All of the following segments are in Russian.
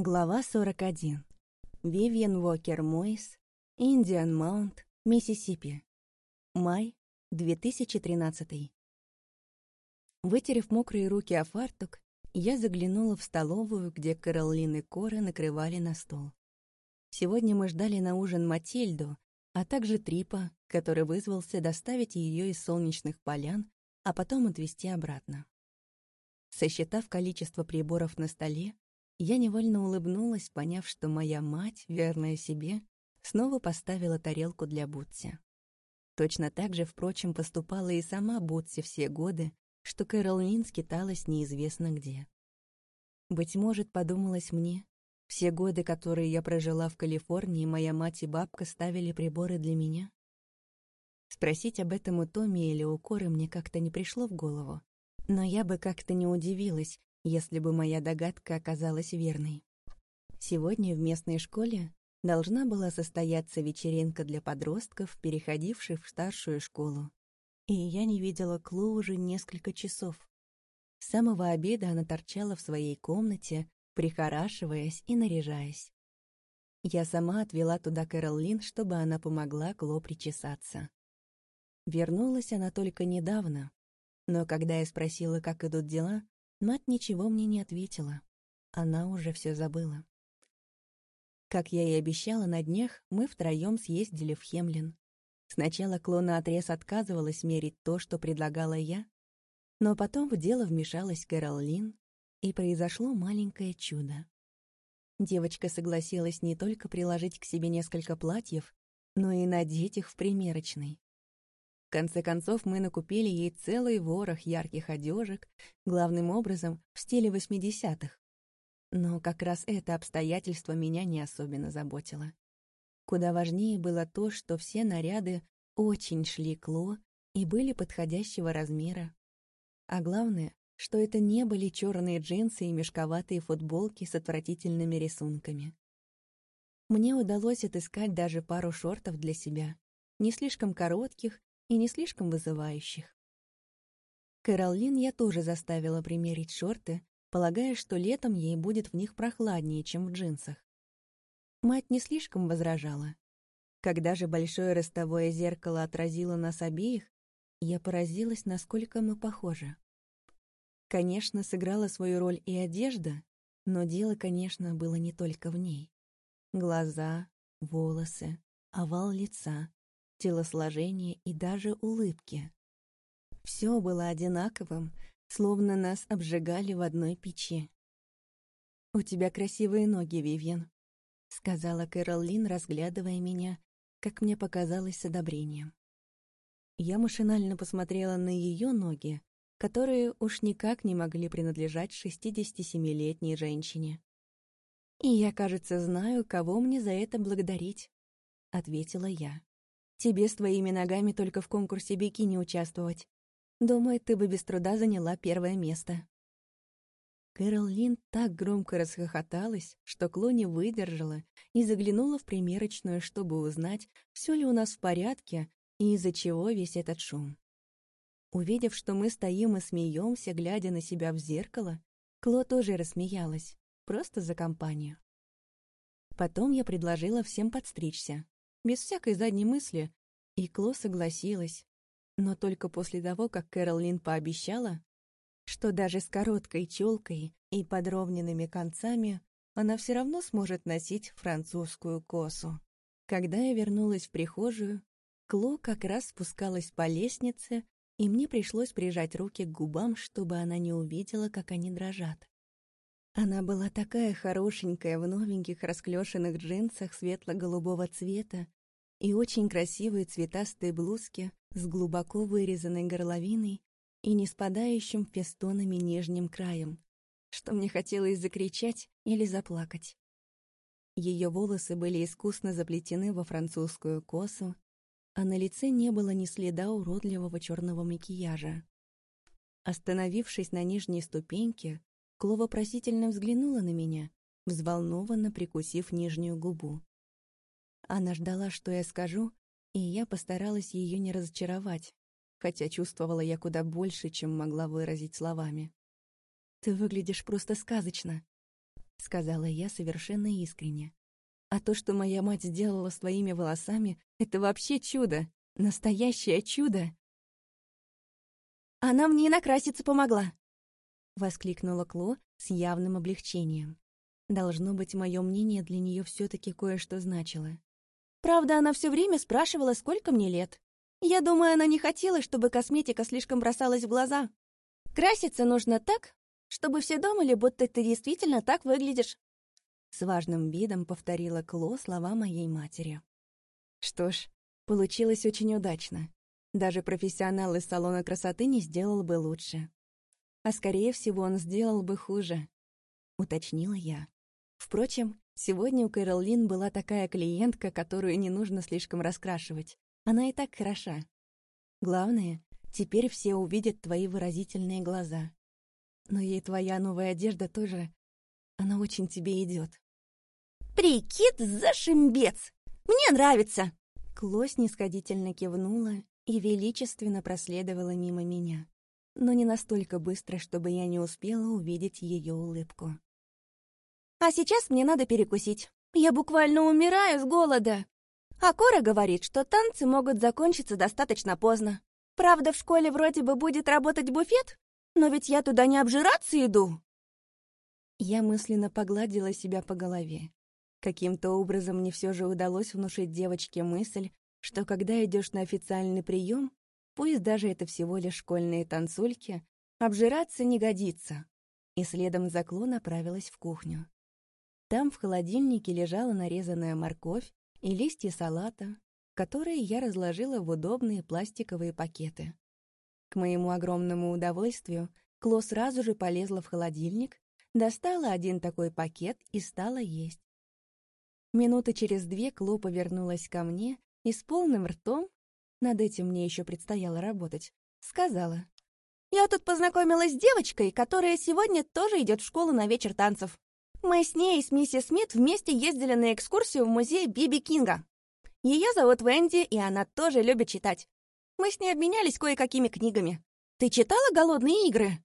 Глава 41. Вивьен Уокер Мойс, Индиан Маунт, Миссисипи. Май, 2013. Вытерев мокрые руки о фартук, я заглянула в столовую, где Каролин и Кора накрывали на стол. Сегодня мы ждали на ужин Матильду, а также Трипа, который вызвался доставить ее из солнечных полян, а потом отвезти обратно. Сосчитав количество приборов на столе, я невольно улыбнулась, поняв, что моя мать, верная себе, снова поставила тарелку для Бутси. Точно так же, впрочем, поступала и сама Бутси все годы, что Кэрол Лин скиталась неизвестно где. Быть может, подумалось мне, все годы, которые я прожила в Калифорнии, моя мать и бабка ставили приборы для меня? Спросить об этом у Томми или у Коры мне как-то не пришло в голову. Но я бы как-то не удивилась, если бы моя догадка оказалась верной. Сегодня в местной школе должна была состояться вечеринка для подростков, переходивших в старшую школу. И я не видела Кло уже несколько часов. С самого обеда она торчала в своей комнате, прихорашиваясь и наряжаясь. Я сама отвела туда Кэрол Лин, чтобы она помогла Кло причесаться. Вернулась она только недавно, но когда я спросила, как идут дела, Мать ничего мне не ответила. Она уже все забыла. Как я и обещала на днях, мы втроем съездили в Хемлин. Сначала клона отрез отказывалась мерить то, что предлагала я, но потом в дело вмешалась Кэрол Лин, и произошло маленькое чудо. Девочка согласилась не только приложить к себе несколько платьев, но и надеть их в примерочной. В конце концов, мы накупили ей целый ворох ярких одежек, главным образом в стиле восьмидесятых. Но как раз это обстоятельство меня не особенно заботило. Куда важнее было то, что все наряды очень шли к Ло и были подходящего размера. А главное, что это не были черные джинсы и мешковатые футболки с отвратительными рисунками. Мне удалось отыскать даже пару шортов для себя, не слишком коротких и не слишком вызывающих. Кэролин я тоже заставила примерить шорты, полагая, что летом ей будет в них прохладнее, чем в джинсах. Мать не слишком возражала. Когда же большое ростовое зеркало отразило нас обеих, я поразилась, насколько мы похожи. Конечно, сыграла свою роль и одежда, но дело, конечно, было не только в ней. Глаза, волосы, овал лица, телосложение и даже улыбки. Все было одинаковым, словно нас обжигали в одной печи. «У тебя красивые ноги, Вивьен», — сказала Кэрол Лин, разглядывая меня, как мне показалось, с одобрением. Я машинально посмотрела на ее ноги, которые уж никак не могли принадлежать 67-летней женщине. «И я, кажется, знаю, кого мне за это благодарить», — ответила я. Тебе с твоими ногами только в конкурсе бикини участвовать. Думаю, ты бы без труда заняла первое место». Кэрол так громко расхохоталась, что Кло не выдержала и заглянула в примерочную, чтобы узнать, все ли у нас в порядке и из-за чего весь этот шум. Увидев, что мы стоим и смеемся, глядя на себя в зеркало, Кло тоже рассмеялась, просто за компанию. Потом я предложила всем подстричься, без всякой задней мысли, и Кло согласилась, но только после того, как Кэролин пообещала, что даже с короткой челкой и подровненными концами она все равно сможет носить французскую косу. Когда я вернулась в прихожую, Кло как раз спускалась по лестнице, и мне пришлось прижать руки к губам, чтобы она не увидела, как они дрожат. Она была такая хорошенькая в новеньких расклешенных джинсах светло-голубого цвета и очень красивые цветастые блузки с глубоко вырезанной горловиной и не спадающим фестонами нижним краем, что мне хотелось закричать или заплакать. Ее волосы были искусно заплетены во французскую косу, а на лице не было ни следа уродливого черного макияжа. Остановившись на нижней ступеньке, Кло вопросительно взглянула на меня, взволнованно прикусив нижнюю губу. Она ждала, что я скажу, и я постаралась ее не разочаровать, хотя чувствовала я куда больше, чем могла выразить словами. «Ты выглядишь просто сказочно», сказала я совершенно искренне. А то, что моя мать сделала с твоими волосами, это вообще чудо. Настоящее чудо. Она мне и накраситься помогла, воскликнула Кло с явным облегчением. Должно быть, мое мнение для нее все-таки кое-что значило. Правда, она все время спрашивала, сколько мне лет. Я думаю, она не хотела, чтобы косметика слишком бросалась в глаза. Краситься нужно так, чтобы все думали, будто ты действительно так выглядишь. С важным видом повторила Кло слова моей матери. Что ж, получилось очень удачно. Даже профессионал из салона красоты не сделал бы лучше. А скорее всего, он сделал бы хуже. Уточнила я. Впрочем, сегодня у Кэрол была такая клиентка, которую не нужно слишком раскрашивать. Она и так хороша. Главное, теперь все увидят твои выразительные глаза. Но ей твоя новая одежда тоже... Она очень тебе идет. «Прикид зашимбец! Мне нравится!» Кло снисходительно кивнула и величественно проследовала мимо меня, но не настолько быстро, чтобы я не успела увидеть ее улыбку. «А сейчас мне надо перекусить. Я буквально умираю с голода!» А Кора говорит, что танцы могут закончиться достаточно поздно. Правда, в школе вроде бы будет работать буфет, но ведь я туда не обжираться иду. Я мысленно погладила себя по голове. Каким-то образом мне все же удалось внушить девочке мысль, что когда идешь на официальный прием, пусть даже это всего лишь школьные танцульки, обжираться не годится. И следом за Кло направилась в кухню. Там в холодильнике лежала нарезанная морковь и листья салата, которые я разложила в удобные пластиковые пакеты. К моему огромному удовольствию Кло сразу же полезла в холодильник, достала один такой пакет и стала есть. Минуты через две Кло повернулась ко мне и с полным ртом, над этим мне еще предстояло работать, сказала. «Я тут познакомилась с девочкой, которая сегодня тоже идет в школу на вечер танцев. Мы с ней и с миссис Смит вместе ездили на экскурсию в музей Биби Кинга. Ее зовут Венди, и она тоже любит читать. Мы с ней обменялись кое-какими книгами. Ты читала «Голодные игры»?»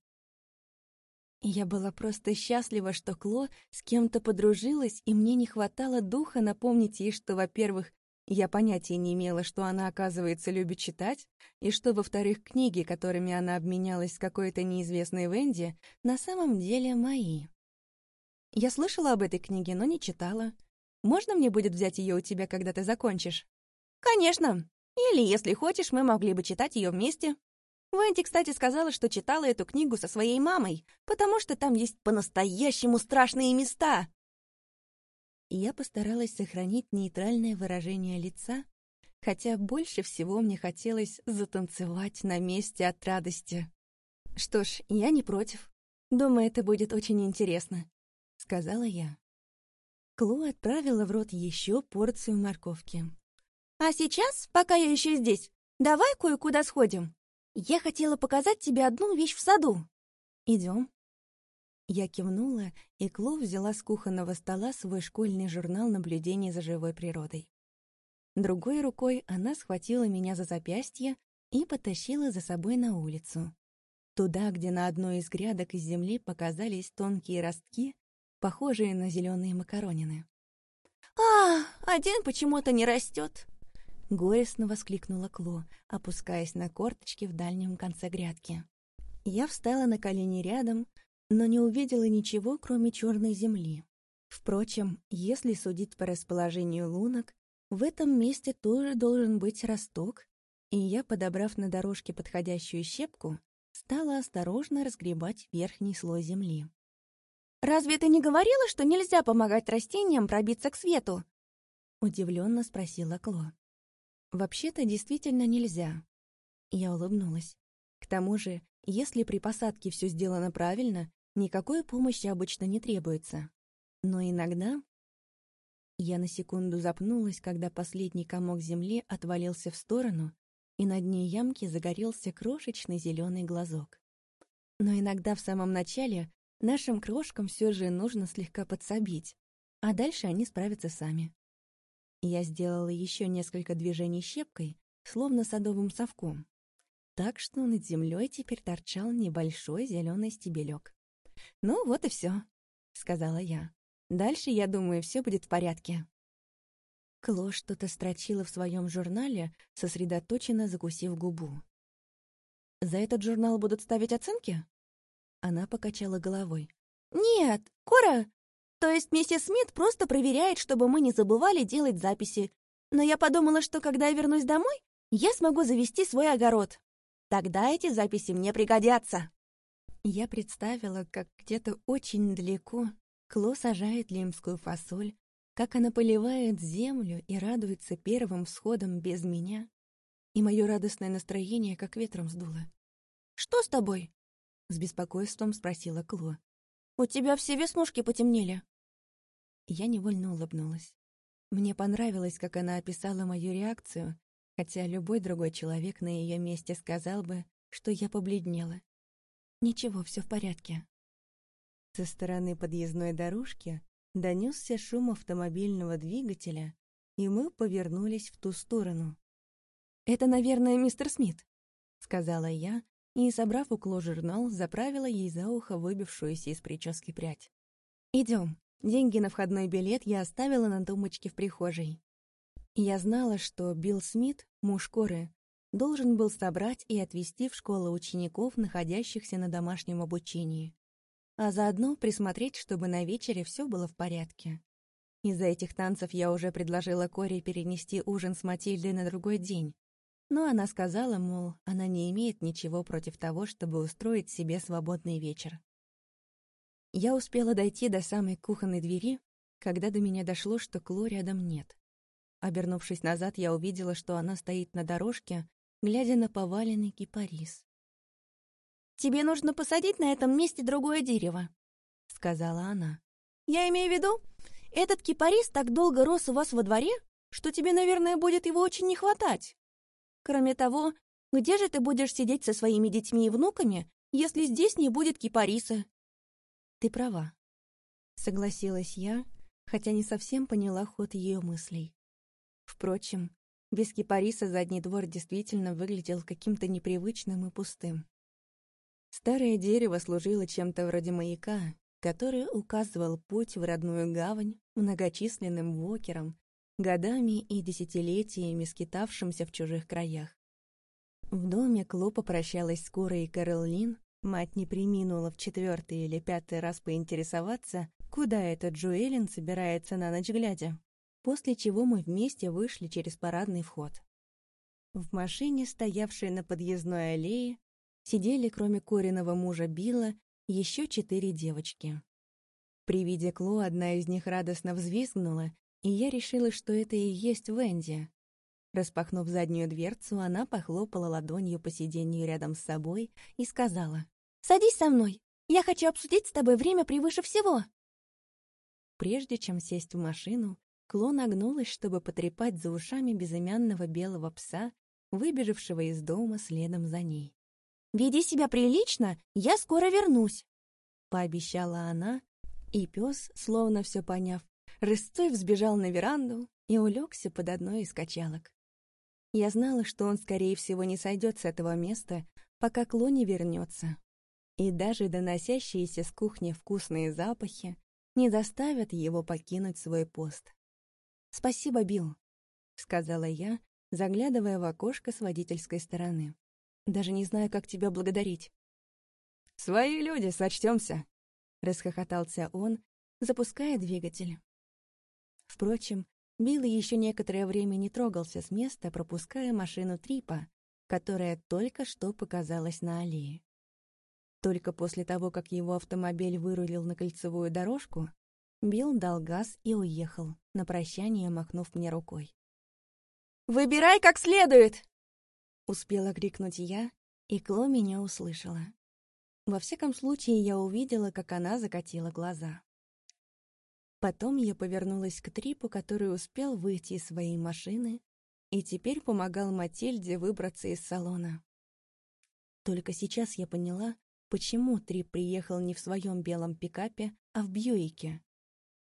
Я была просто счастлива, что Кло с кем-то подружилась, и мне не хватало духа напомнить ей, что, во-первых, я понятия не имела, что она, оказывается, любит читать, и что, во-вторых, книги, которыми она обменялась с какой-то неизвестной Венди, на самом деле мои. Я слышала об этой книге, но не читала. Можно мне будет взять ее у тебя, когда ты закончишь? Конечно, или, если хочешь, мы могли бы читать ее вместе. Венти, кстати, сказала, что читала эту книгу со своей мамой, потому что там есть по-настоящему страшные места. Я постаралась сохранить нейтральное выражение лица, хотя больше всего мне хотелось затанцевать на месте от радости. «Что ж, я не против. Думаю, это будет очень интересно», — сказала я. Кло отправила в рот еще порцию морковки. А сейчас, пока я еще здесь, давай кое-куда сходим. Я хотела показать тебе одну вещь в саду. Идем. Я кивнула, и Кло взяла с кухонного стола свой школьный журнал наблюдений за живой природой. Другой рукой она схватила меня за запястье и потащила за собой на улицу. Туда, где на одной из грядок из земли показались тонкие ростки, похожие на зеленые макаронины. «А, один почему-то не растет», Горестно воскликнула Кло, опускаясь на корточки в дальнем конце грядки. Я встала на колени рядом, но не увидела ничего, кроме черной земли. Впрочем, если судить по расположению лунок, в этом месте тоже должен быть росток, и я, подобрав на дорожке подходящую щепку, стала осторожно разгребать верхний слой земли. «Разве ты не говорила, что нельзя помогать растениям пробиться к свету?» — удивленно спросила Кло. Вообще-то действительно нельзя. Я улыбнулась. К тому же, если при посадке все сделано правильно, никакой помощи обычно не требуется. Но иногда... Я на секунду запнулась, когда последний комок земли отвалился в сторону, и на дне ямки загорелся крошечный зеленый глазок. Но иногда в самом начале нашим крошкам все же нужно слегка подсобить, а дальше они справятся сами. Я сделала еще несколько движений щепкой, словно садовым совком. Так что над землей теперь торчал небольшой зеленый стебелек. «Ну, вот и все», — сказала я. Дальше, я думаю, все будет в порядке». Кло что-то строчила в своем журнале, сосредоточенно закусив губу. «За этот журнал будут ставить оценки?» Она покачала головой. «Нет, Кора, то есть миссис Смит просто проверяет, чтобы мы не забывали делать записи. Но я подумала, что когда я вернусь домой, я смогу завести свой огород. Тогда эти записи мне пригодятся». Я представила, как где-то очень далеко Кло сажает лимскую фасоль, как она поливает землю и радуется первым всходам без меня, и мое радостное настроение как ветром сдуло. «Что с тобой?» — с беспокойством спросила Кло. «У тебя все веснушки потемнели». Я невольно улыбнулась. Мне понравилось, как она описала мою реакцию, хотя любой другой человек на ее месте сказал бы, что я побледнела. Ничего, все в порядке. Со стороны подъездной дорожки донесся шум автомобильного двигателя, и мы повернулись в ту сторону. «Это, наверное, мистер Смит», — сказала я, и, собрав укло журнал, заправила ей за ухо выбившуюся из прически прядь. «Идем. Деньги на входной билет я оставила на тумбочке в прихожей». Я знала, что Билл Смит, муж Коры, должен был собрать и отвезти в школу учеников, находящихся на домашнем обучении, а заодно присмотреть, чтобы на вечере все было в порядке. Из-за этих танцев я уже предложила Коре перенести ужин с Матильдой на другой день, но она сказала, мол, она не имеет ничего против того, чтобы устроить себе свободный вечер. Я успела дойти до самой кухонной двери, когда до меня дошло, что Кло рядом нет. Обернувшись назад, я увидела, что она стоит на дорожке, глядя на поваленный кипарис. «Тебе нужно посадить на этом месте другое дерево», — сказала она. «Я имею в виду, этот кипарис так долго рос у вас во дворе, что тебе, наверное, будет его очень не хватать. Кроме того, где же ты будешь сидеть со своими детьми и внуками, если здесь не будет кипариса?» «Ты права», — согласилась я, хотя не совсем поняла ход ее мыслей. Впрочем, без кипариса задний двор действительно выглядел каким-то непривычным и пустым. Старое дерево служило чем-то вроде маяка, который указывал путь в родную гавань многочисленным вокерам, годами и десятилетиями скитавшимся в чужих краях. В доме Кло попрощалась с Курой и Кэролин, мать не приминула в четвертый или пятый раз поинтересоваться, куда этот Джуэлин собирается на ночь глядя, после чего мы вместе вышли через парадный вход. В машине, стоявшей на подъездной аллее, сидели, кроме Кориного мужа Билла, еще четыре девочки. При виде Кло одна из них радостно взвизгнула и я решила, что это и есть Венди. Распахнув заднюю дверцу, она похлопала ладонью по сиденью рядом с собой и сказала, «Садись со мной, я хочу обсудить с тобой время превыше всего». Прежде чем сесть в машину, Кло нагнулась, чтобы потрепать за ушами безымянного белого пса, выбежавшего из дома следом за ней. «Веди себя прилично, я скоро вернусь», — пообещала она, и пес, словно все поняв, Рысцой взбежал на веранду и улегся под одной из качалок. Я знала, что он, скорее всего, не сойдет с этого места, пока Кло не вернется. И даже доносящиеся с кухни вкусные запахи не заставят его покинуть свой пост. «Спасибо, Билл», — сказала я, заглядывая в окошко с водительской стороны. «Даже не знаю, как тебя благодарить». «Свои люди, сочтемся», — расхохотался он, запуская двигатель. Впрочем, Билл еще некоторое время не трогался с места, пропуская машину Трипа, которая только что показалась на аллее. Только после того, как его автомобиль вырулил на кольцевую дорожку, Билл дал газ и уехал, на прощание махнув мне рукой. «Выбирай как следует!» Успела крикнуть я, и Кло меня услышала. Во всяком случае, я увидела, как она закатила глаза. Потом я повернулась к Трипу, который успел выйти из своей машины и теперь помогал Матильде выбраться из салона. Только сейчас я поняла, почему Трип приехал не в своем белом пикапе, а в Бьюике.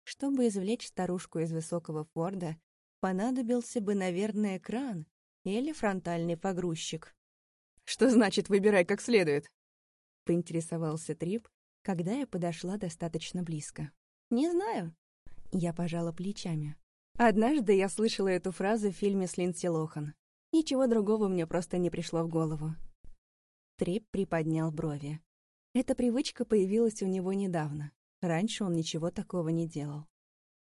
Чтобы извлечь старушку из высокого Форда, понадобился бы, наверное, кран или фронтальный погрузчик. «Что значит «выбирай как следует»?» — поинтересовался Трип, когда я подошла достаточно близко. «Не знаю. Я пожала плечами. Однажды я слышала эту фразу в фильме с Линдси Лохан. Ничего другого мне просто не пришло в голову. Трип приподнял брови. Эта привычка появилась у него недавно. Раньше он ничего такого не делал.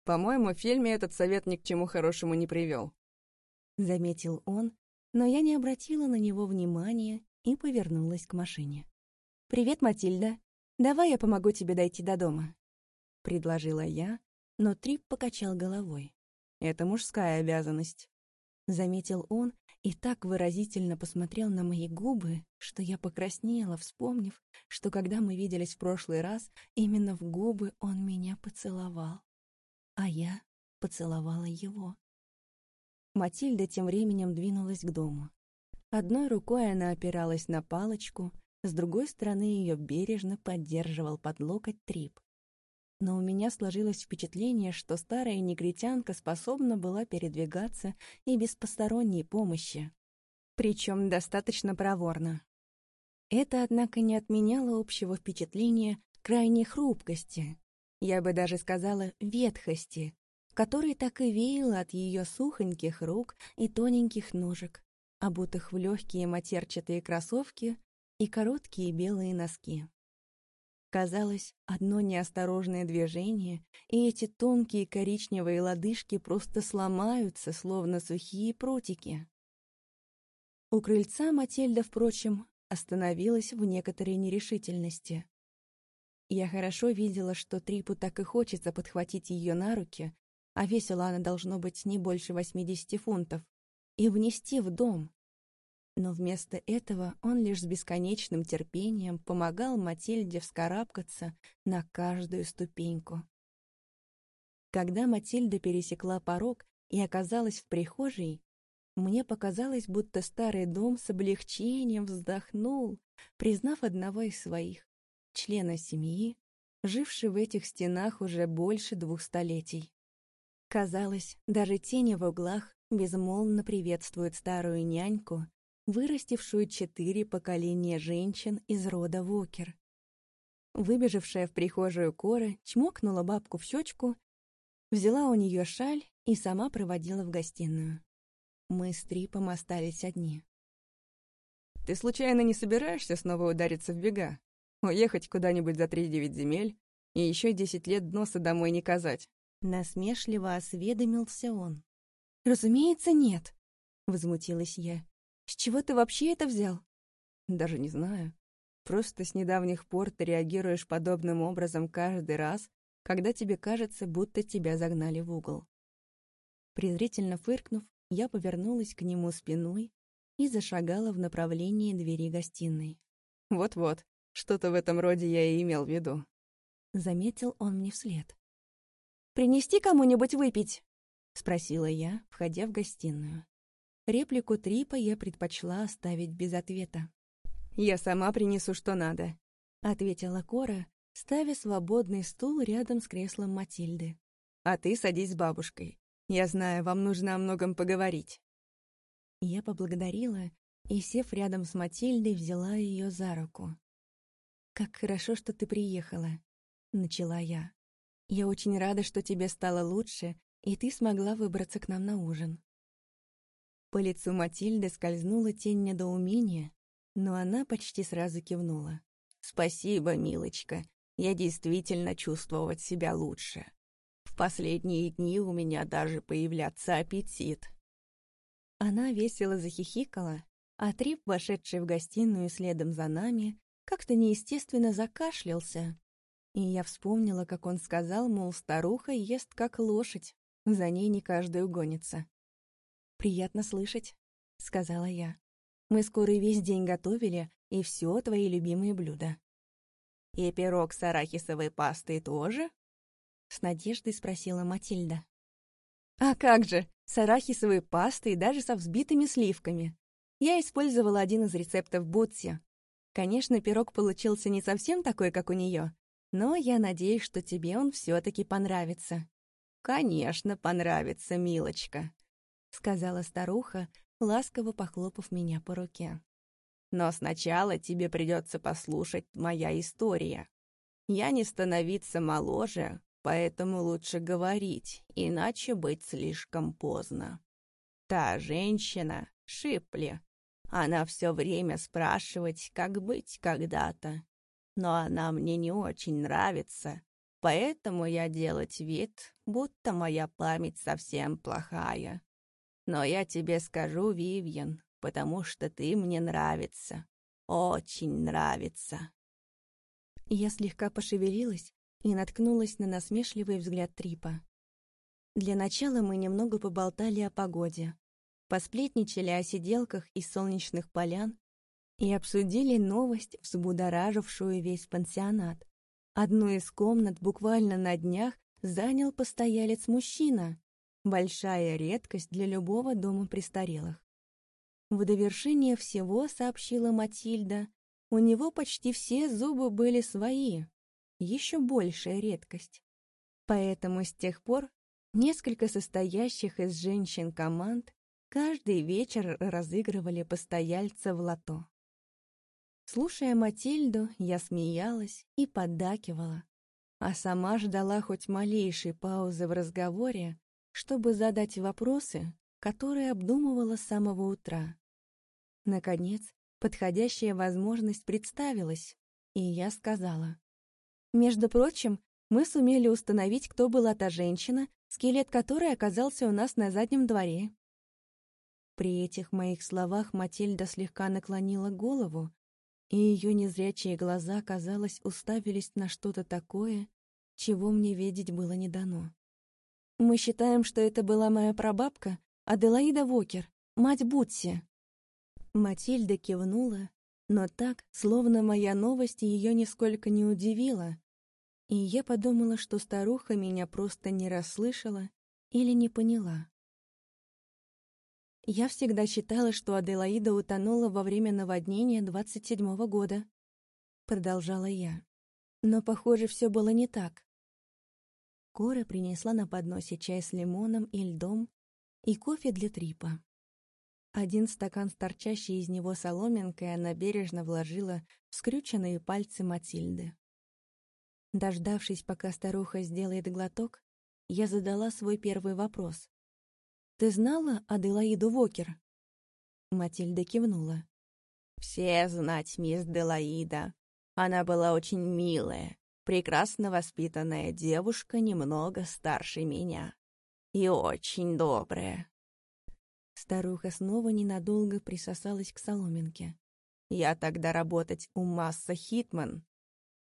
«По-моему, в фильме этот совет ни к чему хорошему не привел», — заметил он, но я не обратила на него внимания и повернулась к машине. «Привет, Матильда. Давай я помогу тебе дойти до дома», — предложила я, но Трип покачал головой. «Это мужская обязанность», — заметил он и так выразительно посмотрел на мои губы, что я покраснела, вспомнив, что когда мы виделись в прошлый раз, именно в губы он меня поцеловал, а я поцеловала его. Матильда тем временем двинулась к дому. Одной рукой она опиралась на палочку, с другой стороны ее бережно поддерживал под локоть Трип. Но у меня сложилось впечатление, что старая негритянка способна была передвигаться и без посторонней помощи. Причем достаточно проворно. Это, однако, не отменяло общего впечатления крайней хрупкости, я бы даже сказала ветхости, которой так и веяло от ее сухоньких рук и тоненьких ножек, обутых в легкие матерчатые кроссовки и короткие белые носки. Казалось, одно неосторожное движение, и эти тонкие коричневые лодыжки просто сломаются, словно сухие прутики. У крыльца Матильда, впрочем, остановилась в некоторой нерешительности. Я хорошо видела, что Трипу так и хочется подхватить ее на руки, а весила она должно быть не больше 80 фунтов, и внести в дом, но вместо этого он лишь с бесконечным терпением помогал Матильде вскарабкаться на каждую ступеньку. Когда Матильда пересекла порог и оказалась в прихожей, мне показалось, будто старый дом с облегчением вздохнул, признав одного из своих, члена семьи, живший в этих стенах уже больше двух столетий. Казалось, даже тени в углах безмолвно приветствуют старую няньку, вырастившую четыре поколения женщин из рода Вокер. Выбежавшая в прихожую Кора чмокнула бабку в щечку, взяла у нее шаль и сама проводила в гостиную. Мы с Трипом остались одни. «Ты случайно не собираешься снова удариться в бега? Уехать куда-нибудь за три-девять земель и еще десять лет носа домой не казать?» Насмешливо осведомился он. «Разумеется, нет», — возмутилась я. С чего ты вообще это взял? Даже не знаю. Просто с недавних пор ты реагируешь подобным образом каждый раз, когда тебе кажется, будто тебя загнали в угол. Презрительно фыркнув, я повернулась к нему спиной и зашагала в направлении двери гостиной. «Вот-вот, что-то в этом роде я и имел в виду», — заметил он мне вслед. «Принести кому-нибудь выпить?» — спросила я, входя в гостиную. Реплику Трипа я предпочла оставить без ответа. «Я сама принесу, что надо», — ответила Кора, ставя свободный стул рядом с креслом Матильды. «А ты садись с бабушкой. Я знаю, вам нужно о многом поговорить». Я поблагодарила и, сев рядом с Матильдой, взяла ее за руку. «Как хорошо, что ты приехала», — начала я. «Я очень рада, что тебе стало лучше, и ты смогла выбраться к нам на ужин». По лицу Матильды скользнула тень недоумения, но она почти сразу кивнула. «Спасибо, милочка. Я действительно чувствовать себя лучше. В последние дни у меня даже появляться аппетит». Она весело захихикала, а Трип, вошедший в гостиную следом за нами, как-то неестественно закашлялся. И я вспомнила, как он сказал, мол, старуха ест как лошадь, за ней не каждый угонится. «Приятно слышать», — сказала я. «Мы скоро весь день готовили, и все твои любимые блюда». «И пирог с арахисовой пастой тоже?» — с надеждой спросила Матильда. «А как же, с арахисовой пастой и даже со взбитыми сливками. Я использовала один из рецептов Ботси. Конечно, пирог получился не совсем такой, как у нее, но я надеюсь, что тебе он все таки понравится». «Конечно, понравится, милочка», сказала старуха, ласково похлопав меня по руке. «Но сначала тебе придется послушать моя история. Я не становиться моложе, поэтому лучше говорить, иначе быть слишком поздно. Та женщина, Шипли, она все время спрашивает, как быть когда-то. Но она мне не очень нравится, поэтому я делать вид, будто моя память совсем плохая. Но я тебе скажу, Вивьен, потому что ты мне нравится. Очень нравится. Я слегка пошевелилась и наткнулась на насмешливый взгляд Трипа. Для начала мы немного поболтали о погоде, посплетничали о сиделках и солнечных полян и обсудили новость, взбудоражившую весь пансионат. Одну из комнат буквально на днях занял постоялец-мужчина. Большая редкость для любого дома престарелых. В довершение всего, сообщила Матильда, у него почти все зубы были свои. Еще большая редкость. Поэтому с тех пор несколько состоящих из женщин команд каждый вечер разыгрывали постояльца в лото. Слушая Матильду, я смеялась и поддакивала, а сама ждала хоть малейшей паузы в разговоре, чтобы задать вопросы, которые обдумывала с самого утра. Наконец, подходящая возможность представилась, и я сказала. Между прочим, мы сумели установить, кто была та женщина, скелет которой оказался у нас на заднем дворе. При этих моих словах Матильда слегка наклонила голову, и ее незрячие глаза, казалось, уставились на что-то такое, чего мне видеть было не дано. Мы считаем, что это была моя прабабка, Аделаида Вокер, мать Бутси. Матильда кивнула, но так, словно моя новость ее нисколько не удивила, и я подумала, что старуха меня просто не расслышала или не поняла. Я всегда считала, что Аделаида утонула во время наводнения 27-го года. Продолжала я. Но, похоже, все было не так. Кора принесла на подносе чай с лимоном и льдом и кофе для трипа. Один стакан с торчащей из него соломинкой она бережно вложила в скрюченные пальцы Матильды. Дождавшись, пока старуха сделает глоток, я задала свой первый вопрос. «Ты знала Аделаиду Вокер?» Матильда кивнула. «Все знать мисс Делаида. Она была очень милая, прекрасно воспитанная девушка, немного старше меня. И очень добрая». Старуха снова ненадолго присосалась к соломинке. «Я тогда работать у Масса Хитман,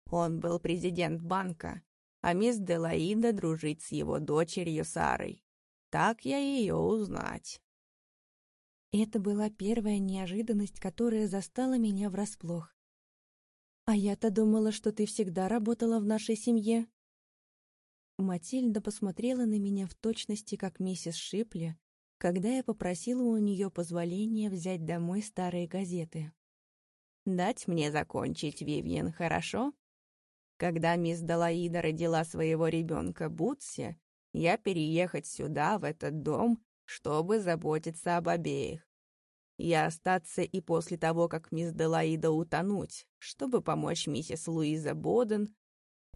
он был президент банка, а мисс Делаида дружит с его дочерью Сарой. Так я ее узнать. Это была первая неожиданность, которая застала меня врасплох. «А я-то думала, что ты всегда работала в нашей семье». Матильда посмотрела на меня в точности, как миссис Шипли, когда я попросила у нее позволения взять домой старые газеты. «Дать мне закончить, Вивьен, хорошо?» Когда мисс Далаида родила своего ребенка Бутси, я переехать сюда, в этот дом, чтобы заботиться об обеих. Я остаться и после того, как мисс Делаида утонуть, чтобы помочь миссис Луиза Боден,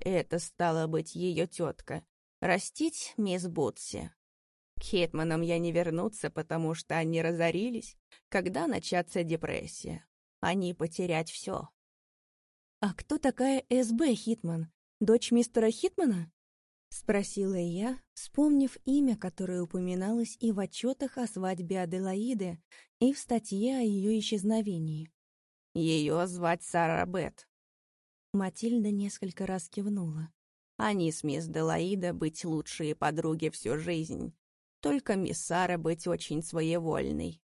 это стало быть ее тетка, растить мисс Бутси. К Хетманам я не вернуться, потому что они разорились, когда начаться депрессия. Они потерять все. «А кто такая СБ Хитман? Дочь мистера Хитмана?» — спросила я, вспомнив имя, которое упоминалось и в отчетах о свадьбе Аделаиды, и в статье о ее исчезновении. «Ее звать Сара Бет». Матильда несколько раз кивнула. «Они с мисс Делаида быть лучшие подруги всю жизнь. Только мисс Сара быть очень своевольной.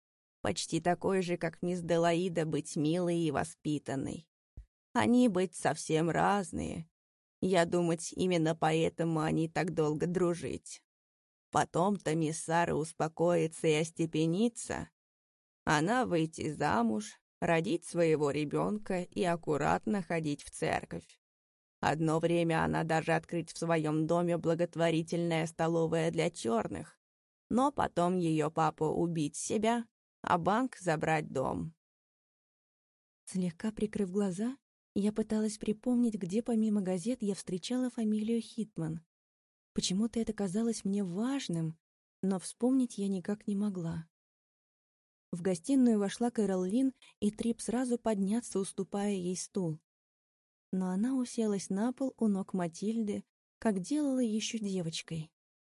Почти такой же, как мисс Делаида быть милой и воспитанной. Они быть совсем разные. Я думать, именно поэтому они так долго дружить. Потом-то мисс Сара успокоится и остепенится. Она выйти замуж, родить своего ребенка и аккуратно ходить в церковь. Одно время она даже открыть в своем доме благотворительное столовое для черных, но потом ее папа убить себя, а банк забрать дом. Слегка прикрыв глаза, я пыталась припомнить, где помимо газет я встречала фамилию Хитман. Почему-то это казалось мне важным, но вспомнить я никак не могла. В гостиную вошла Кэрол Лин, и Трип сразу подняться, уступая ей стул. Но она уселась на пол у ног Матильды, как делала еще девочкой.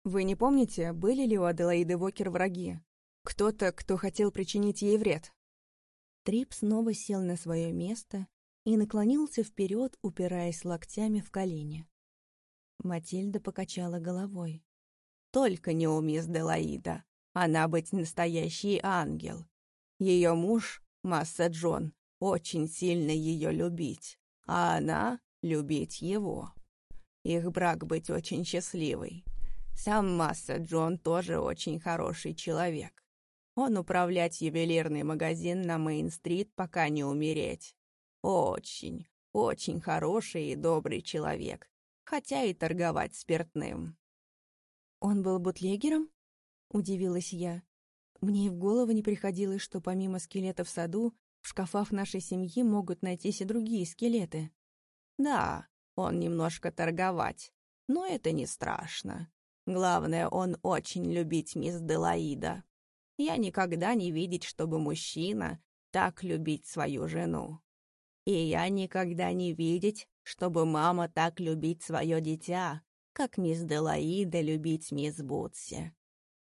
«Вы не помните, были ли у Аделаиды Вокер враги? Кто-то, кто хотел причинить ей вред?» Трип снова сел на свое место и наклонился вперед, упираясь локтями в колени. Матильда покачала головой. «Только не у мисс Делаида. Она быть настоящий ангел. Ее муж, Масса Джон, очень сильно ее любить, а она любить его. Их брак быть очень счастливый. Сам Масса Джон тоже очень хороший человек. Он управлять ювелирный магазин на Мейн-стрит, пока не умереть. Очень, очень хороший и добрый человек, хотя и торговать спиртным. Он был бутлегером? Удивилась я. Мне и в голову не приходилось, что помимо скелета в саду, в шкафах нашей семьи могут найтись и другие скелеты. Да, он немножко торговать, но это не страшно. Главное, он очень любить мисс Делаида. Я никогда не видеть, чтобы мужчина так любить свою жену. И я никогда не видеть, чтобы мама так любить свое дитя, как мисс Делаида любить мисс Бутси.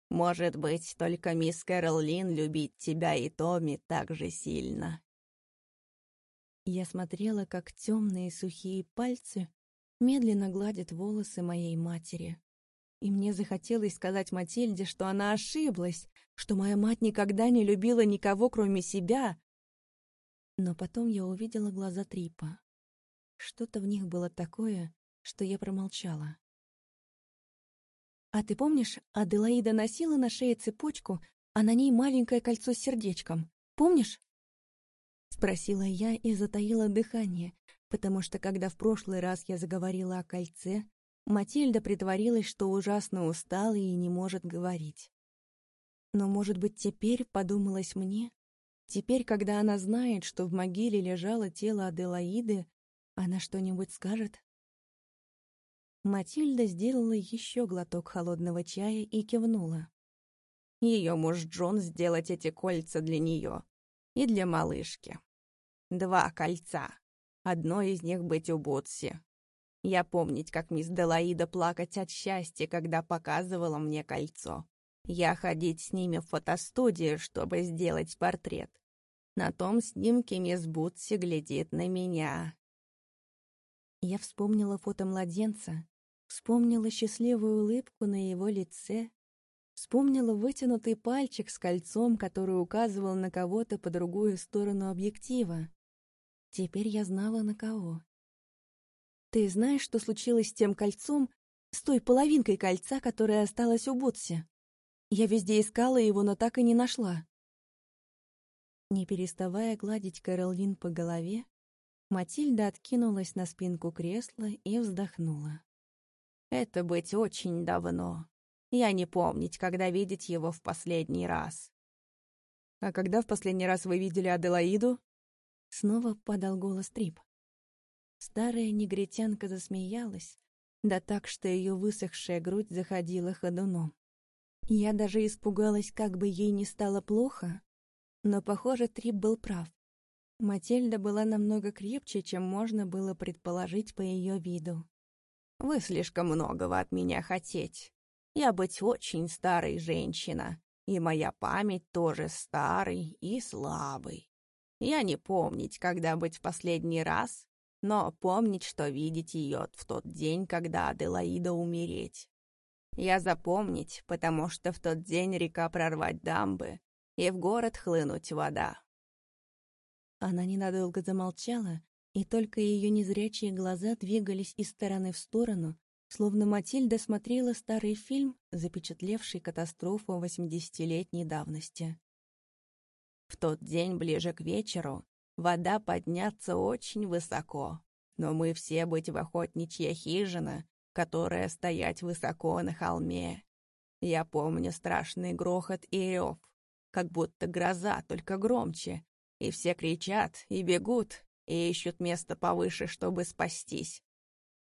Может быть, только мисс Кэрол Лин любит тебя и Томми так же сильно. Я смотрела, как темные сухие пальцы медленно гладят волосы моей матери. И мне захотелось сказать Матильде, что она ошиблась, что моя мать никогда не любила никого, кроме себя. Но потом я увидела глаза Трипа. Что-то в них было такое, что я промолчала. «А ты помнишь, Аделаида носила на шее цепочку, а на ней маленькое кольцо с сердечком? Помнишь?» Спросила я и затаила дыхание, потому что когда в прошлый раз я заговорила о кольце, Матильда притворилась, что ужасно устала и не может говорить. Но, может быть, теперь, подумалось мне, теперь, когда она знает, что в могиле лежало тело Аделаиды, она что-нибудь скажет? Матильда сделала еще глоток холодного чая и кивнула. Ее муж Джон сделать эти кольца для нее и для малышки. Два кольца. Одно из них быть у Ботси. Я помнить, как мисс Делаида плакать от счастья, когда показывала мне кольцо. Я ходить с ними в фотостудию, чтобы сделать портрет. На том снимке мисс Бутси глядит на меня. Я вспомнила фото младенца, Вспомнила счастливую улыбку на его лице, вспомнила вытянутый пальчик с кольцом, который указывал на кого-то по другую сторону объектива. Теперь я знала, на кого. «Ты знаешь, что случилось с тем кольцом, с той половинкой кольца, которая осталась у Ботси? Я везде искала его, но так и не нашла». Не переставая гладить Кэролин по голове, Матильда откинулась на спинку кресла и вздохнула. Это быть очень давно. Я не помнить, когда видеть его в последний раз. А когда в последний раз вы видели Аделаиду? Снова подал голос Трип. Старая негритянка засмеялась, да так, что ее высохшая грудь заходила ходуном. Я даже испугалась, как бы ей не стало плохо, но, похоже, Трип был прав. Матильда была намного крепче, чем можно было предположить по ее виду. Вы слишком многого от меня хотеть. Я быть очень старой женщина, и моя память тоже старый и слабый. Я не помнить, когда быть в последний раз, но помнить, что видеть ее в тот день, когда Аделаида умереть. Я запомнить, потому что в тот день река прорвать дамбы, и в город хлынуть вода. Она ненадолго замолчала, и только ее незрячие глаза двигались из стороны в сторону, словно Матильда смотрела старый фильм, запечатлевший катастрофу восьмидесятилетней давности. В тот день, ближе к вечеру, вода подняться очень высоко, но мы все быть в охотничья хижина, которая стоять высоко на холме. Я помню страшный грохот и рев, как будто гроза, только громче, и все кричат и бегут, и ищут место повыше, чтобы спастись.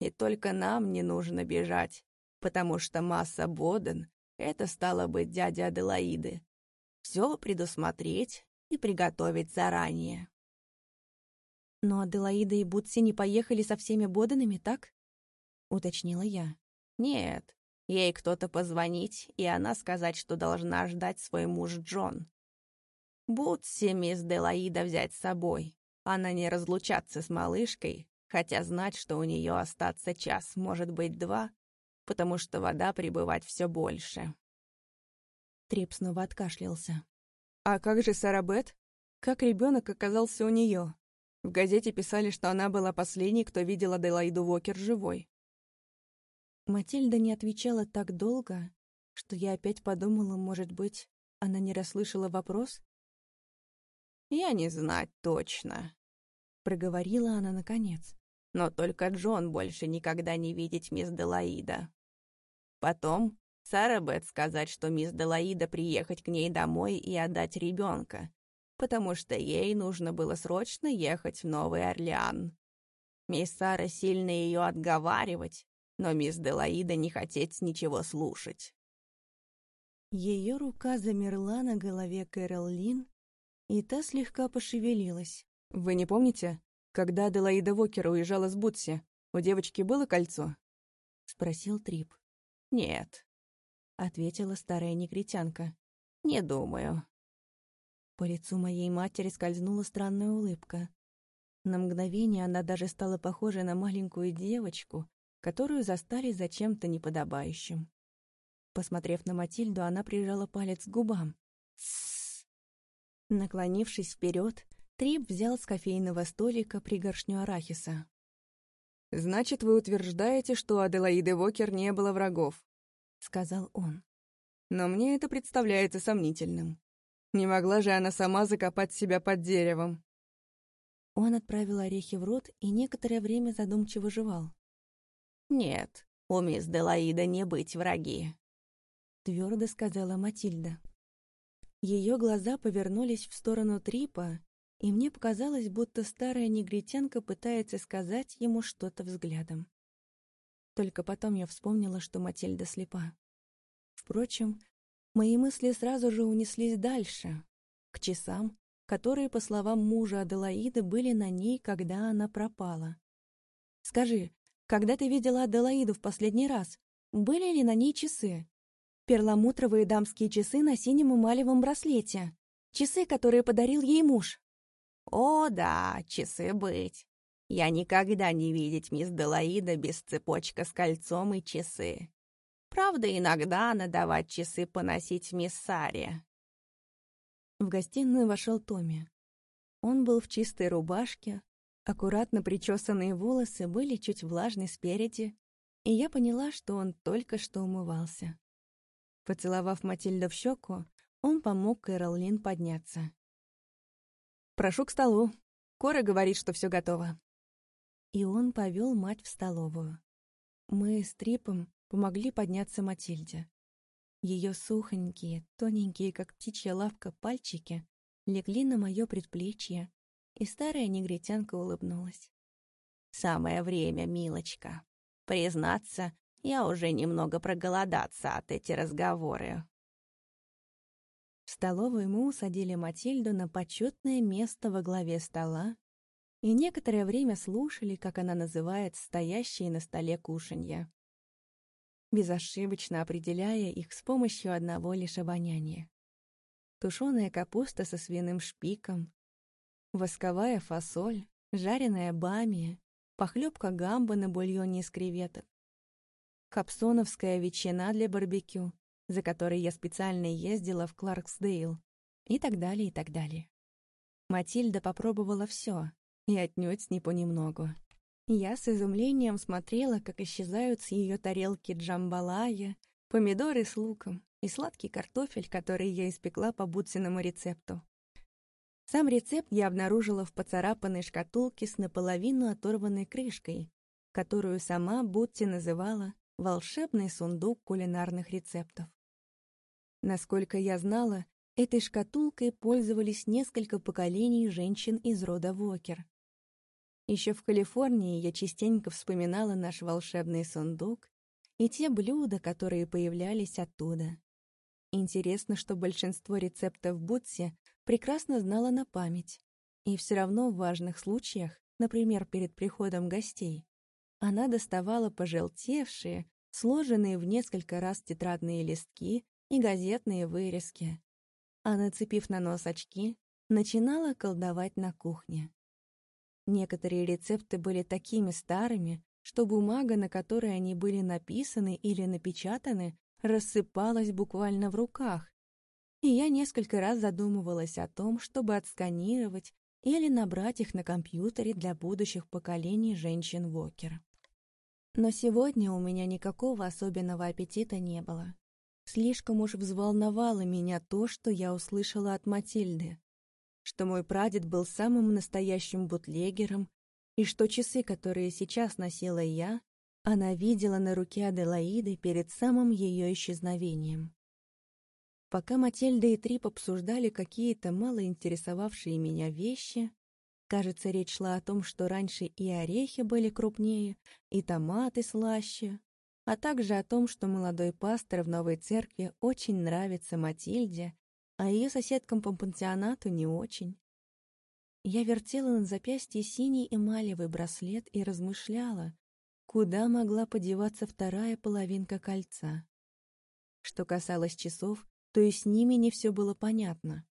И только нам не нужно бежать, потому что масса Боден — это стало быть дядя Аделаиды. Все предусмотреть и приготовить заранее. «Но Аделаида и Бутси не поехали со всеми Боденами, так?» — уточнила я. «Нет, ей кто-то позвонить, и она сказать, что должна ждать свой муж Джон. Бутси мисс Делаида взять с собой, она не разлучаться с малышкой, хотя знать, что у нее остаться час, может быть, два, потому что вода прибывать все больше». Трип снова откашлялся. «А как же Сара Бет? Как ребенок оказался у нее? В газете писали, что она была последней, кто видел Аделаиду Уокер живой. Матильда не отвечала так долго, что я опять подумала, может быть, она не расслышала вопрос? «Я не знать точно», — проговорила она наконец. «Но только Джон больше никогда не видеть мисс Делаида. Потом Сара Бет сказать, что мисс Делаида приехать к ней домой и отдать ребенка, потому что ей нужно было срочно ехать в Новый Орлеан. Мисс Сара сильно ее отговаривать, но мисс Делаида не хотеть ничего слушать. Ее рука замерла на голове Кэрол Лин, и та слегка пошевелилась. «Вы не помните, когда Делаида Вокер уезжала с Бутси, у девочки было кольцо?» — спросил Трип. «Нет», — ответила старая негритянка. «Не думаю. По лицу моей матери скользнула странная улыбка. На мгновение она даже стала похожа на маленькую девочку, которую застали за чем-то неподобающим. Посмотрев на Матильду, она прижала палец к губам. «Тссс!» Наклонившись вперед, Трип взял с кофейного столика пригоршню арахиса. «Значит, вы утверждаете, что у Аделаиды Вокер не было врагов?» — сказал он. «Но мне это представляется сомнительным. Не могла же она сама закопать себя под деревом. Он отправил орехи в рот и некоторое время задумчиво жевал. «Нет, у мисс Делаида не быть враги», — твердо сказала Матильда. Ее глаза повернулись в сторону Трипа, и мне показалось, будто старая негритянка пытается сказать ему что-то взглядом. Только потом я вспомнила, что Матильда слепа. Впрочем, Мои мысли сразу же унеслись дальше, к часам, которые, по словам мужа Аделаиды, были на ней, когда она пропала. «Скажи, когда ты видела Аделаиду в последний раз, были ли на ней часы? Перламутровые дамские часы на синем эмалевом браслете. Часы, которые подарил ей муж». «О, да, часы быть. Я никогда не видеть мисс Делаида без цепочка с кольцом и часы. Правда, иногда надавать часы поносить миссаре. В гостиную вошел Томми. Он был в чистой рубашке, аккуратно причесанные волосы были чуть влажны спереди, и я поняла, что он только что умывался. Поцеловав Матильду в щеку, он помог Кэролин подняться. «Прошу к столу. Кора говорит, что все готово». И он повел мать в столовую. Мы с Трипом помогли подняться Матильде. Ее сухонькие, тоненькие, как птичья лапка, пальчики легли на мое предплечье, и старая негритянка улыбнулась. «Самое время, милочка. Признаться, я уже немного проголодаться от эти разговоры». В столовую мы усадили Матильду на почетное место во главе стола и некоторое время слушали, как она называет стоящие на столе кушанья безошибочно определяя их с помощью одного лишь обоняния. Тушеная капуста со свиным шпиком, восковая фасоль, жареная бамия, похлебка гамба на бульоне из креветок, капсоновская ветчина для барбекю, за которой я специально ездила в Кларксдейл, и так далее, и так далее. Матильда попробовала все, и отнюдь не понемногу. Я с изумлением смотрела, как исчезают с ее тарелки джамбалая, помидоры с луком и сладкий картофель, который я испекла по Бутсиному рецепту. Сам рецепт я обнаружила в поцарапанной шкатулке с наполовину оторванной крышкой, которую сама Бутси называла «волшебный сундук кулинарных рецептов». Насколько я знала, этой шкатулкой пользовались несколько поколений женщин из рода Вокер. Еще в Калифорнии я частенько вспоминала наш волшебный сундук и те блюда, которые появлялись оттуда. Интересно, что большинство рецептов Бутси прекрасно знала на память, и все равно в важных случаях, например, перед приходом гостей, она доставала пожелтевшие, сложенные в несколько раз тетрадные листки и газетные вырезки, а, нацепив на нос очки, начинала колдовать на кухне. Некоторые рецепты были такими старыми, что бумага, на которой они были написаны или напечатаны, рассыпалась буквально в руках, и я несколько раз задумывалась о том, чтобы отсканировать или набрать их на компьютере для будущих поколений женщин-вокер. Но сегодня у меня никакого особенного аппетита не было. Слишком уж взволновало меня то, что я услышала от Матильды, что мой прадед был самым настоящим бутлегером и что часы, которые сейчас носила я, она видела на руке Аделаиды перед самым ее исчезновением. Пока Матильда и Трип обсуждали какие-то мало интересовавшие меня вещи, кажется, речь шла о том, что раньше и орехи были крупнее, и томаты слаще, а также о том, что молодой пастор в новой церкви очень нравится Матильде, а ее соседкам по пансионату не очень. Я вертела на запястье синий эмалевый браслет и размышляла, куда могла подеваться вторая половинка кольца. Что касалось часов, то и с ними не все было понятно.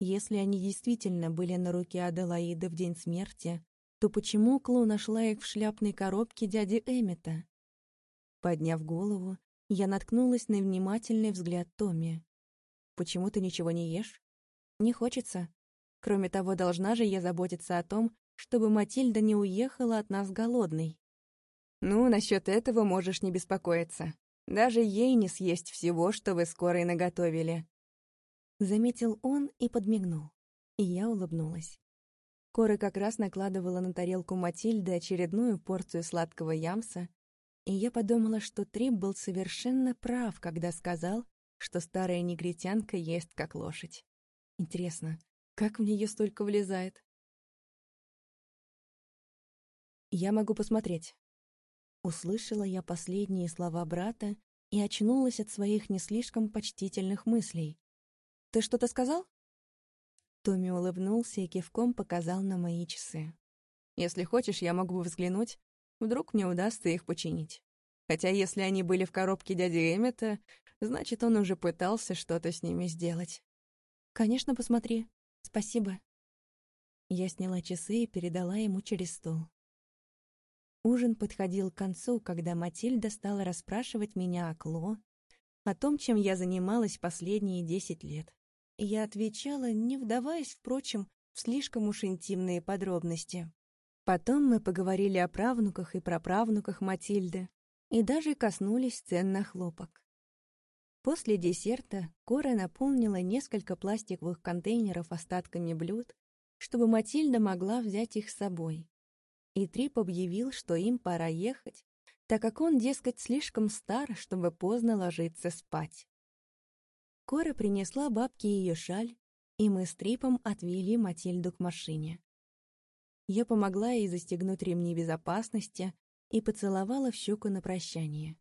Если они действительно были на руке Аделаиды в день смерти, то почему Кло нашла их в шляпной коробке дяди Эммета? Подняв голову, я наткнулась на внимательный взгляд Томми. «Почему ты ничего не ешь?» «Не хочется. Кроме того, должна же я заботиться о том, чтобы Матильда не уехала от нас голодной». «Ну, насчет этого можешь не беспокоиться. Даже ей не съесть всего, что вы скоро и наготовили». Заметил он и подмигнул. И я улыбнулась. Кора как раз накладывала на тарелку Матильды очередную порцию сладкого ямса, и я подумала, что Трип был совершенно прав, когда сказал, что старая негритянка ест как лошадь. Интересно, как в нее столько влезает? «Я могу посмотреть», Услышала я последние слова брата и очнулась от своих не слишком почтительных мыслей. «Ты что-то сказал?» Томми улыбнулся и кивком показал на мои часы. «Если хочешь, я могу взглянуть. Вдруг мне удастся их починить. Хотя если они были в коробке дяди Эммета, значит, он уже пытался что-то с ними сделать». «Конечно, посмотри. Спасибо». Я сняла часы и передала ему через стол. Ужин подходил к концу, когда Матильда стала расспрашивать меня о Кло, о том, чем я занималась последние десять лет. Я отвечала, не вдаваясь, впрочем, в слишком уж интимные подробности. Потом мы поговорили о правнуках и праправнуках Матильды и даже коснулись цен на хлопок. После десерта Кора наполнила несколько пластиковых контейнеров остатками блюд, чтобы Матильда могла взять их с собой и Трип объявил, что им пора ехать, так как он, дескать, слишком стар, чтобы поздно ложиться спать. Кора принесла бабке ее шаль, и мы с Трипом отвели Матильду к машине. Я помогла ей застегнуть ремни безопасности и поцеловала в щеку на прощание.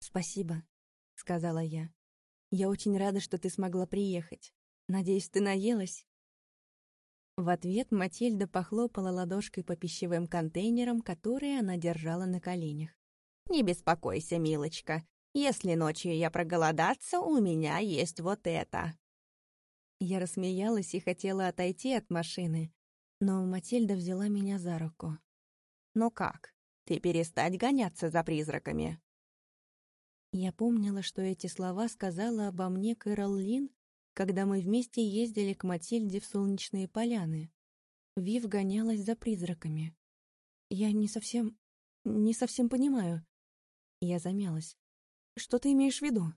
«Спасибо», — сказала я. «Я очень рада, что ты смогла приехать. Надеюсь, ты наелась?» В ответ Матильда похлопала ладошкой по пищевым контейнерам, которые она держала на коленях. «Не беспокойся, милочка. Если ночью я проголодаться, у меня есть вот это». Я рассмеялась и хотела отойти от машины, но Матильда взяла меня за руку. «Ну как, ты перестать гоняться за призраками?» Я помнила, что эти слова сказала обо мне Кэрол Лин когда мы вместе ездили к Матильде в солнечные поляны. Вив гонялась за призраками. Я не совсем... не совсем понимаю. Я замялась. Что ты имеешь в виду?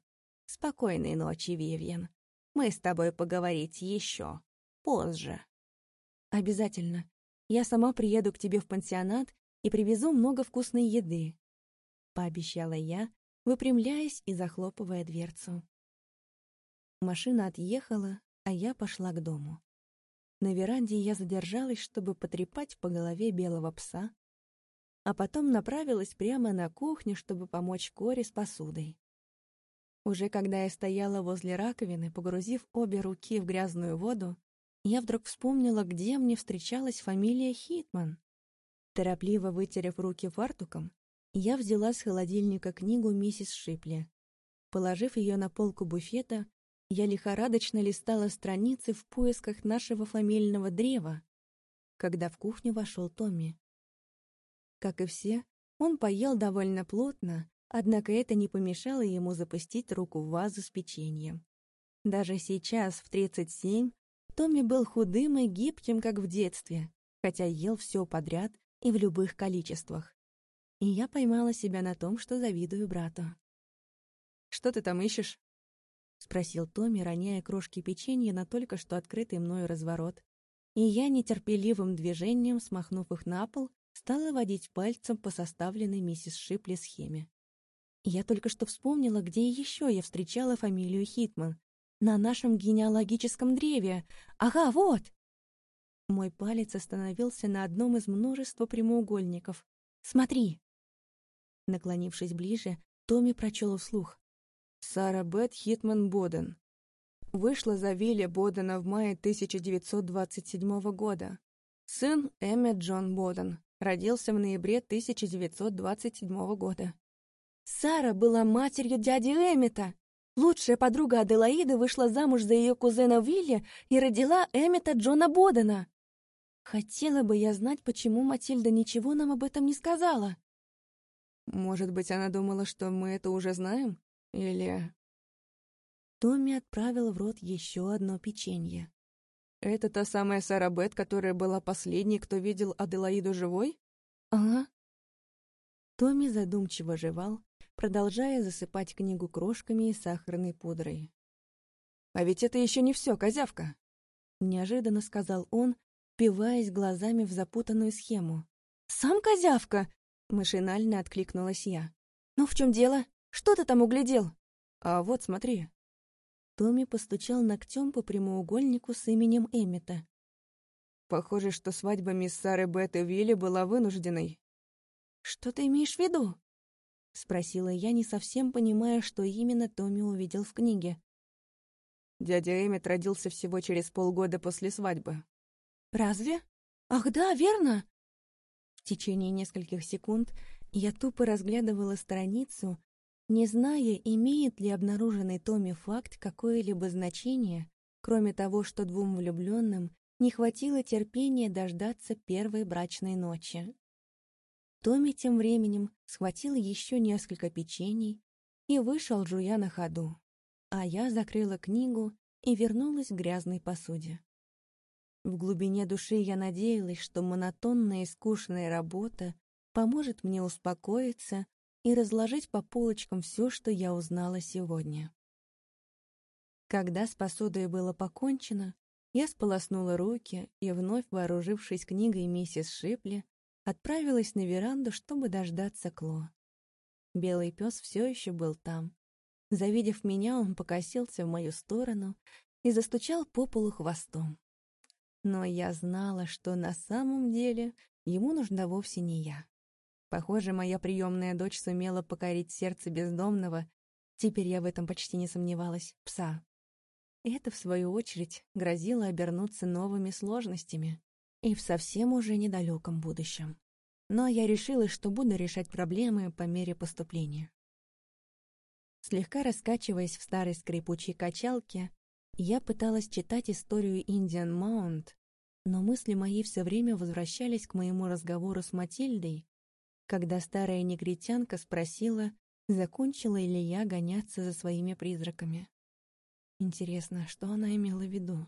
Спокойной ночи, Вивьен. Мы с тобой поговорить еще. Позже. Обязательно. Я сама приеду к тебе в пансионат и привезу много вкусной еды. Пообещала я, выпрямляясь и захлопывая дверцу. Машина отъехала, а я пошла к дому. На веранде я задержалась, чтобы потрепать по голове белого пса. а потом направилась прямо на кухню, чтобы помочь Коре с посудой. Уже когда я стояла возле раковины, погрузив обе руки в грязную воду, я вдруг вспомнила, где мне встречалась фамилия Хитман. Торопливо вытерев руки фартуком, я взяла с холодильника книгу миссис Шипли. Положив ее на полку буфета, я лихорадочно листала страницы в поисках нашего фамильного древа, когда в кухню вошел Томми. Как и все, он поел довольно плотно, однако это не помешало ему запустить руку в вазу с печеньем. Даже сейчас, в 37, Томми был худым и гибким, как в детстве, хотя ел все подряд и в любых количествах. И я поймала себя на том, что завидую брату. «Что ты там ищешь?» — спросил Томми, роняя крошки печенья на только что открытый мною разворот. И я нетерпеливым движением, смахнув их на пол, стала водить пальцем по составленной миссис Шипли схеме. Я только что вспомнила, где еще я встречала фамилию Хитман. На нашем генеалогическом древе. Ага, вот! Мой палец остановился на одном из множества прямоугольников. «Смотри!» Наклонившись ближе, Томми прочел вслух. «Сара Бет Хитман Боден. Вышла за Вилли Бодена в мае 1927 года. Сын Эммет Джон Боден. Родился в ноябре 1927 года. Сара была матерью дяди Эммета. Лучшая подруга Аделаиды вышла замуж за ее кузена Вилли и родила Эммета Джона Бодена. Хотела бы я знать, почему Матильда ничего нам об этом не сказала. Может быть, она думала, что мы это уже знаем? Или... Томми отправил в рот еще одно печенье. «Это та самая Сара Бет, которая была последней, кто видел Аделаиду живой?» «Ага». Томми задумчиво жевал, продолжая засыпать книгу крошками и сахарной пудрой. «А ведь это еще не все, козявка!» Неожиданно сказал он, впиваясь глазами в запутанную схему. «Сам козявка!» — машинально откликнулась я. «Ну, в чем дело? Что ты там углядел?» «А вот, смотри, Томми постучал ногтем по прямоугольнику с именем Эммета. «Похоже, что свадьба мисс Сары Бет и Вилли была вынужденной». «Что ты имеешь в виду?» — спросила я, не совсем понимая, что именно Томми увидел в книге. Дядя Эммет родился всего через полгода после свадьбы. «Разве? Ах да, верно!» В течение нескольких секунд я тупо разглядывала страницу, не зная, имеет ли обнаруженный Томми факт какое-либо значение, кроме того, что двум влюбленным не хватило терпения дождаться первой брачной ночи. Томми тем временем схватил еще несколько печений и вышел, жуя на ходу, а я закрыла книгу и вернулась к грязной посуде. В глубине души я надеялась, что монотонная и скучная работа поможет мне успокоиться и разложить по полочкам все, что я узнала сегодня. Когда с посудой было покончено, я сполоснула руки и, вновь вооружившись книгой миссис Шипли, отправилась на веранду, чтобы дождаться Кло. Белый пес все еще был там. Завидев меня, он покосился в мою сторону и застучал по полу хвостом. Но я знала, что на самом деле ему нужна вовсе не я. Похоже, моя приемная дочь сумела покорить сердце бездомного, теперь я в этом почти не сомневалась, пса. Это, в свою очередь, грозило обернуться новыми сложностями и в совсем уже недалеком будущем. Но я решила, что буду решать проблемы по мере поступления. Слегка раскачиваясь в старой скрипучей качалке, я пыталась читать историю Индиан Маунт, но мысли мои все время возвращались к моему разговору с Матильдой, когда старая негритянка спросила, закончила ли я гоняться за своими призраками. Интересно, что она имела в виду?